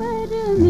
पर में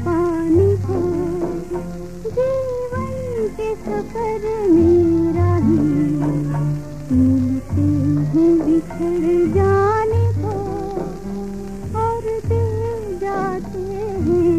पानी है जीवन के सफ़र मेरा ही। मिलते हैं बिछड़ जाने को और दे जाते हैं।